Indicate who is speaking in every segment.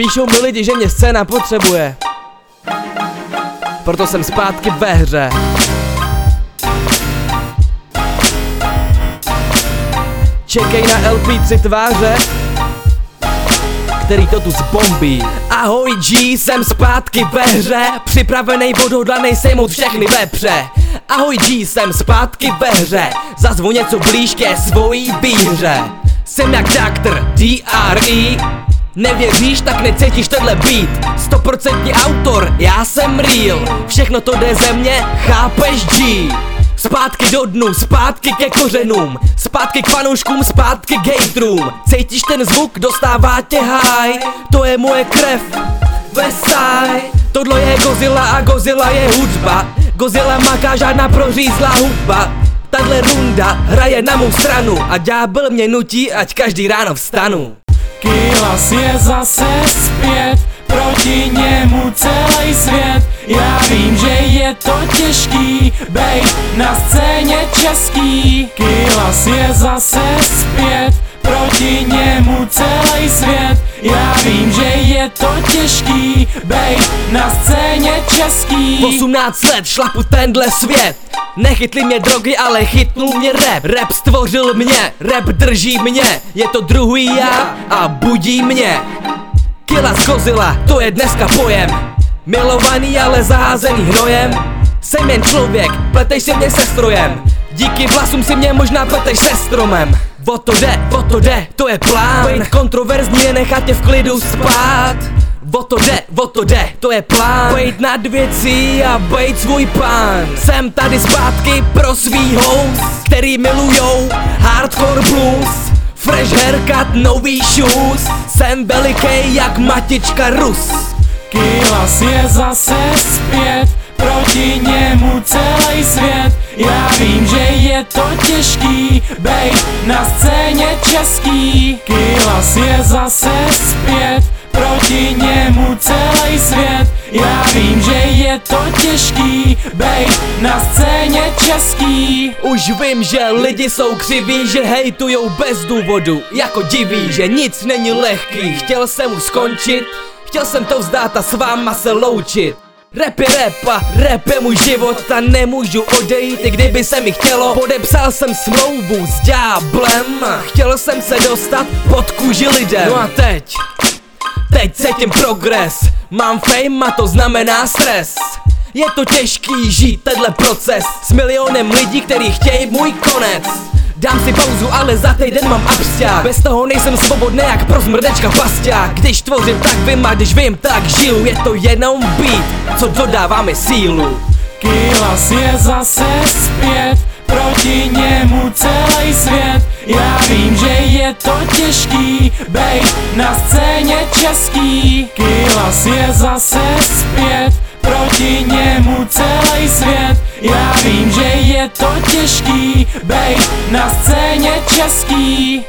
Speaker 1: Píšou mi lidi, že mě scéna potřebuje. Proto jsem zpátky ve hře. Čekej na LP tři tváře který to tu zbombí. Ahoj G, jsem zpátky ve hře. Připravený odhodlanej sejmout všechny vepře Ahoj G, jsem zpátky ve hře. Zazvu něco blíž ke svojí výhře Jsem jak Dr. D.R.E. Nevěříš, tak necítíš tenhle beat Stoprocentní autor, já jsem real. Všechno to jde ze mě, chápeš G? Zpátky do dnu, zpátky ke kořenům. Zpátky k fanouškům, zpátky k hejtrům. Cítíš ten zvuk, dostává tě high. To je moje krev, Vesaj Tohle je Godzilla a Godzilla je hudba. Godzilla maká žádná prořízlá hudba. Tahle runda hraje na mou stranu A ďábel mě nutí, ať každý ráno vstanu
Speaker 2: Kylas je zase zpět. Proti němu celý svět. Já vím, že je to těžký Bejt na scéně český. Kylas je zase zpět. Proti němu celý svět. Já vím, že je to těžký Bejt na scéně český.
Speaker 1: 18 let šlapu tenhle svět Nechytli mě drogy, ale chytnul mě rap. Rap stvořil mě, rap drží mě. Je to druhý já a budí mě. Kila z Godzilla, to je dneska pojem. Milovaný, ale zaházený hnojem. Jsem jen člověk, pletej si mě se strojem. Díky vlasům si mě možná pleteš se stromem. O to jde, o to jde, to je plán. Být kontroverzní je nechat tě v klidu spát O to jde, o to jde, to je plán. Být nad věcí a být svůj pán. Jsem tady zpátky pro svý host Který milujou hardcore blues. Fresh haircut, nový shoes. Jsem velikej jak matička Rus.
Speaker 2: Kylas je zase zpět Proti němu celý svět. Já vím, že je to těžký Bejt na scéně český. Kylas je zase zpět Proti němu celý svět. Já vím, že je to těžký Bejt na scéně český.
Speaker 1: Už vím, že lidi jsou křiví, že hejtujou bez důvodu. Jako diví, že nic není lehký. Chtěl jsem už skončit, chtěl jsem to vzdát a s váma se loučit. Rap je rap a rap je můj život a nemůžu odejít, i kdyby se mi chtělo. Podepsal jsem smlouvu s ďáblem Chtěl jsem se dostat pod kůži lidem. No a teď, teď cítím progres. Mám fame a to znamená stres. Je to těžký žít tenhle proces. S milionem lidí, který chtějí můj konec. Dám si pauzu, ale za týden mám absťák. Bez toho nejsem svobodný jak pro zmrdečka pasťák. Když tvořím, tak vím a když vím, tak žiju. Je to jenom beat, co dodává mi sílu.
Speaker 2: Kylas je zase zpět. Proti němu celý svět. Já vím, je to těžký Bejt na scéně český. Kylas je zase zpět Proti němu celý svět. Já vím, že je to těžký Bejt na scéně český.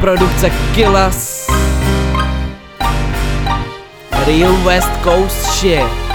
Speaker 1: Produkce Killas Real West Coast shit